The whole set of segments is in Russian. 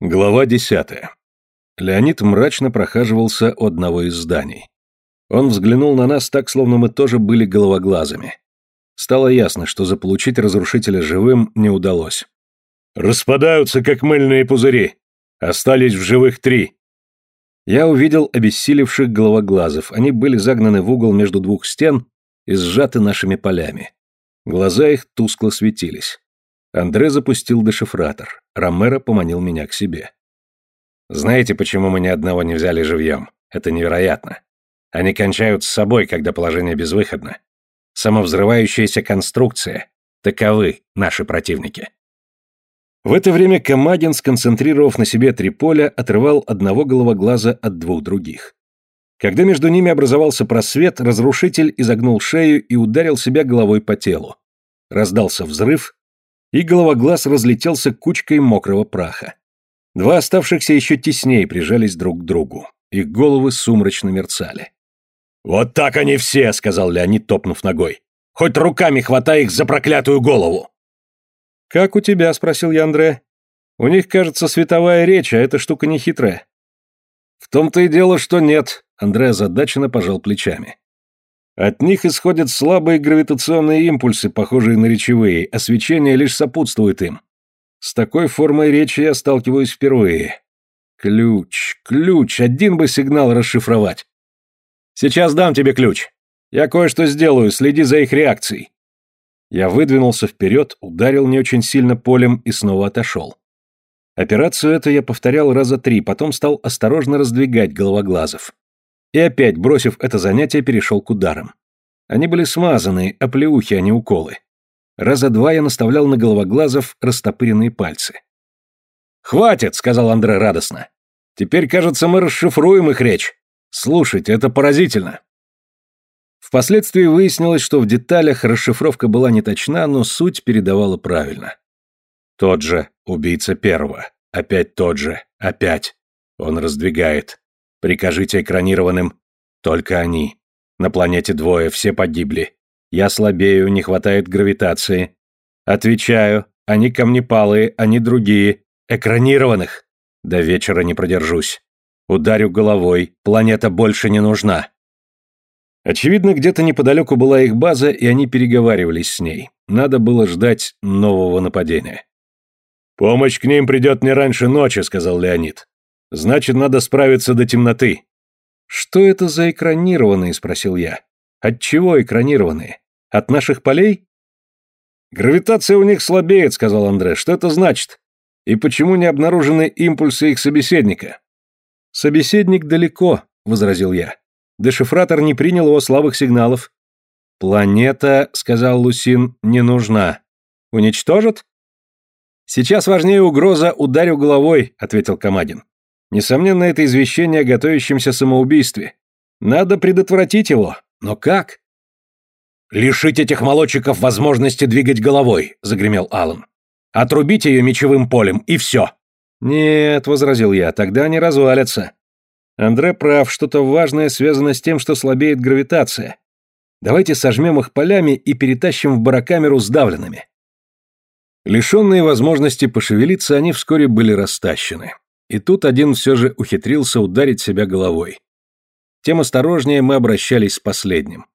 Глава десятая. Леонид мрачно прохаживался у одного из зданий. Он взглянул на нас так, словно мы тоже были головоглазами. Стало ясно, что заполучить разрушителя живым не удалось. «Распадаются, как мыльные пузыри. Остались в живых три». Я увидел обессилевших головоглазов. Они были загнаны в угол между двух стен и сжаты нашими полями. Глаза их тускло светились. Андре запустил дешифратор. Ромеро поманил меня к себе. «Знаете, почему мы ни одного не взяли живьем? Это невероятно. Они кончают с собой, когда положение безвыходно. Самовзрывающаяся конструкция. Таковы наши противники». В это время Камагин, сконцентрировав на себе три поля, отрывал одного головоглаза от двух других. Когда между ними образовался просвет, разрушитель изогнул шею и ударил себя головой по телу. Раздался взрыв, и головоглаз разлетелся кучкой мокрого праха. Два оставшихся еще теснее прижались друг к другу. Их головы сумрачно мерцали. «Вот так они все!» — сказал Леонид, топнув ногой. «Хоть руками хватай их за проклятую голову!» «Как у тебя?» — спросил я Андре. «У них, кажется, световая речь, а эта штука не хитрая». «В том-то и дело, что нет», — Андре озадаченно пожал плечами. От них исходят слабые гравитационные импульсы, похожие на речевые, а свечение лишь сопутствует им. С такой формой речи я сталкиваюсь впервые. Ключ, ключ, один бы сигнал расшифровать. Сейчас дам тебе ключ. Я кое-что сделаю, следи за их реакцией. Я выдвинулся вперед, ударил не очень сильно полем и снова отошел. Операцию эту я повторял раза три, потом стал осторожно раздвигать головоглазов. И опять, бросив это занятие, перешел к ударам. Они были смазаны, оплеухи, а не уколы. Раза два я наставлял на головоглазов растопыренные пальцы. «Хватит!» — сказал Андре радостно. «Теперь, кажется, мы расшифруем их речь. Слушайте, это поразительно!» Впоследствии выяснилось, что в деталях расшифровка была не точна, но суть передавала правильно. Тот же, убийца первого. Опять тот же, опять. Он раздвигает. Прикажите экранированным. Только они. На планете двое, все погибли. Я слабею, не хватает гравитации. Отвечаю, они камнепалые, они другие. Экранированных. До вечера не продержусь. Ударю головой, планета больше не нужна. Очевидно, где-то неподалеку была их база, и они переговаривались с ней. Надо было ждать нового нападения. «Помощь к ним придет не раньше ночи», — сказал Леонид. Значит, надо справиться до темноты. Что это за экранированные, спросил я. От чего экранированные? От наших полей? Гравитация у них слабеет, сказал Андре. Что это значит? И почему не обнаружены импульсы их собеседника? Собеседник далеко, возразил я. Дешифратор не принял его слабых сигналов. Планета, сказал Лусин, не нужна. Уничтожат? Сейчас важнее угроза «ударю головой», ответил Камадин. Несомненно, это извещение о готовящемся самоубийстве. Надо предотвратить его. Но как? «Лишить этих молодчиков возможности двигать головой», — загремел Алан. «Отрубить ее мечевым полем, и все». «Нет», — возразил я, — «тогда они развалятся». Андре прав, что-то важное связано с тем, что слабеет гравитация. Давайте сожмем их полями и перетащим в барокамеру сдавленными. Лишенные возможности пошевелиться, они вскоре были растащены. И тут один все же ухитрился ударить себя головой. Тем осторожнее мы обращались с последним.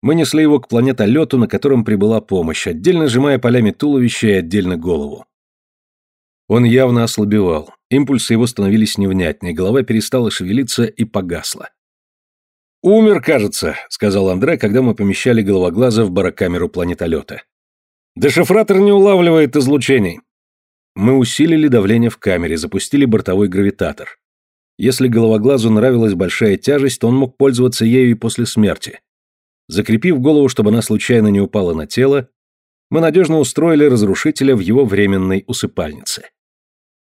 Мы несли его к планетолету, на котором прибыла помощь, отдельно сжимая полями туловище и отдельно голову. Он явно ослабевал, импульсы его становились невнятнее, голова перестала шевелиться и погасла. «Умер, кажется», — сказал Андре, когда мы помещали головоглаза в барокамеру планетолета. «Дешифратор не улавливает излучений. Мы усилили давление в камере, запустили бортовой гравитатор. Если головоглазу нравилась большая тяжесть, то он мог пользоваться ею и после смерти. Закрепив голову, чтобы она случайно не упала на тело, мы надежно устроили разрушителя в его временной усыпальнице.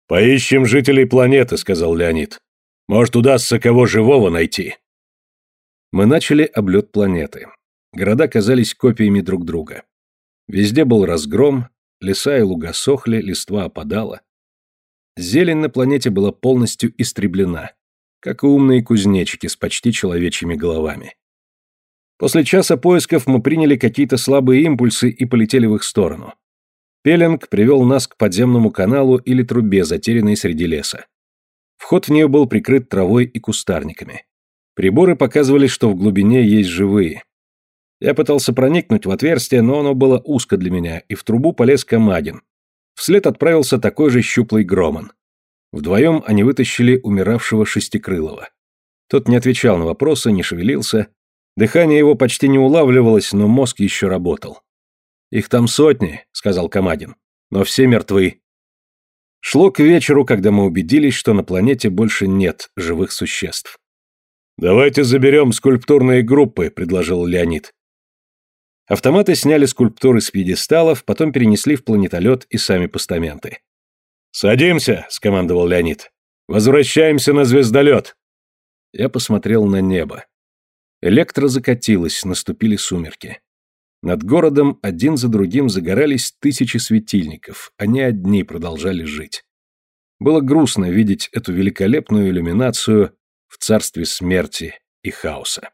«Поищем жителей планеты», — сказал Леонид. «Может, удастся кого живого найти». Мы начали облет планеты. Города казались копиями друг друга. Везде был разгром, Леса и луга сохли, листва опадала. Зелень на планете была полностью истреблена, как и умные кузнечики с почти человечьими головами. После часа поисков мы приняли какие-то слабые импульсы и полетели в их сторону. Пеленг привел нас к подземному каналу или трубе, затерянной среди леса. Вход в нее был прикрыт травой и кустарниками. Приборы показывали, что в глубине есть живые. Я пытался проникнуть в отверстие, но оно было узко для меня, и в трубу полез Камагин. Вслед отправился такой же щуплый Громан. Вдвоем они вытащили умиравшего Шестикрылого. Тот не отвечал на вопросы, не шевелился. Дыхание его почти не улавливалось, но мозг еще работал. «Их там сотни», — сказал Камагин, — «но все мертвы». Шло к вечеру, когда мы убедились, что на планете больше нет живых существ. «Давайте заберем скульптурные группы», — предложил Леонид. Автоматы сняли скульптуры с пьедесталов, потом перенесли в планетолет и сами постаменты. «Садимся», — скомандовал Леонид. «Возвращаемся на звездолет». Я посмотрел на небо. Электро закатилось, наступили сумерки. Над городом один за другим загорались тысячи светильников, они одни продолжали жить. Было грустно видеть эту великолепную иллюминацию в царстве смерти и хаоса.